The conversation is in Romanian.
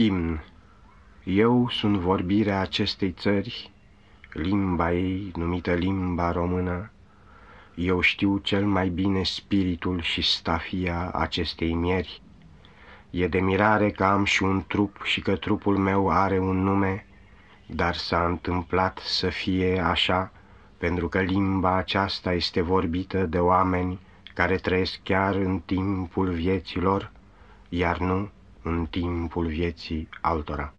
Imn Eu sunt vorbirea acestei țări, limba ei numită limba română. Eu știu cel mai bine spiritul și stafia acestei mieri. E de mirare că am și un trup și că trupul meu are un nume, dar s-a întâmplat să fie așa, pentru că limba aceasta este vorbită de oameni care trăiesc chiar în timpul vieților, iar nu în timpul vieții altora.